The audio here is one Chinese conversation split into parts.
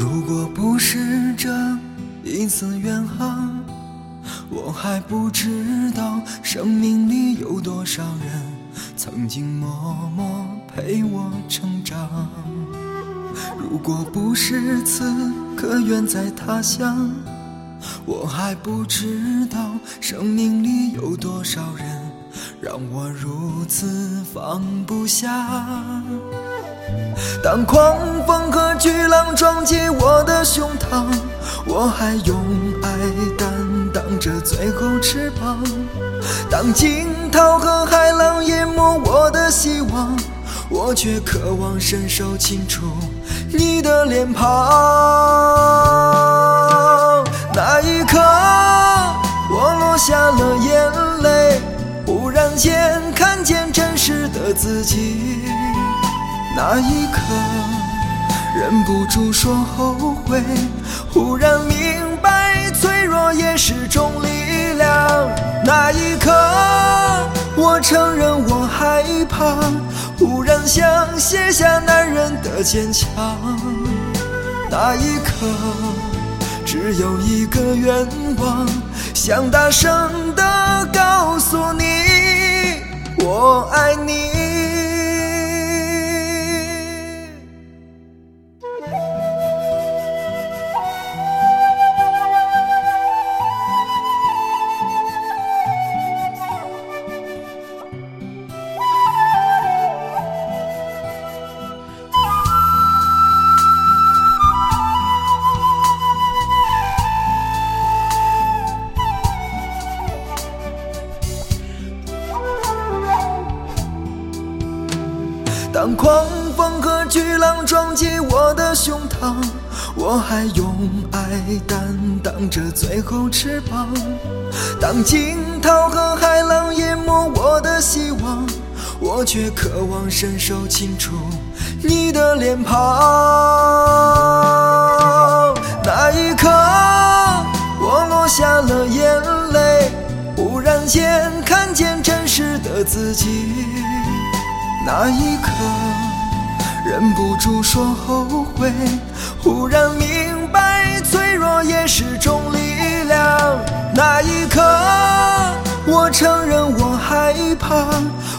如果不是这一次远航。我还不知道生命里有多少人曾经默默陪我成长。如果不是此刻远在他乡，我还不知道生命里有多少人让我如此放不下。当狂风和巨浪撞击我的胸膛，我还用爱担当着最后翅膀。当惊涛和海浪淹没我的希望，我却渴望伸手轻触你的脸庞。那一刻，我落下了眼泪，忽然间看见真实的自己。那一刻，忍不住说后悔，忽然明白脆弱也是种力量。那一刻，我承认我害怕，忽然想卸下男人的坚强。那一刻，只有一个愿望，想大声地告诉你，我爱你。当狂风和巨浪撞击我的胸膛，我还用爱担当着最后翅膀。当惊涛和海浪淹没我的希望，我却渴望伸手轻触你的脸庞。那一刻，我落下了眼泪，忽然间看见真实的自己。那一刻，忍不住说后悔，忽然明白脆弱也是种力量。那一刻，我承认我害怕，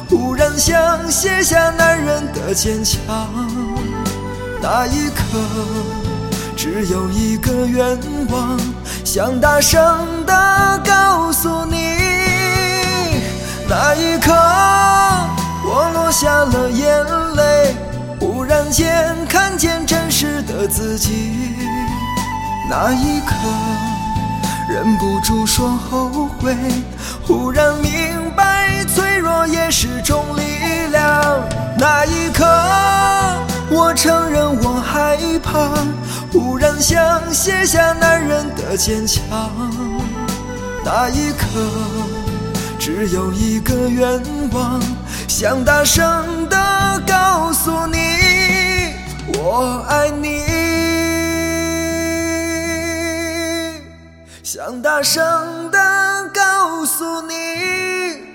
忽然想卸下男人的坚强。那一刻，只有一个愿望，想大声地告诉你，那一刻。下了眼泪，忽然间看见真实的自己。那一刻，忍不住说后悔，忽然明白脆弱也是种力量。那一刻，我承认我害怕，忽然想卸下男人的坚强。那一刻，只有一个愿望。想大声的告诉你，我爱你。想大声的告诉你。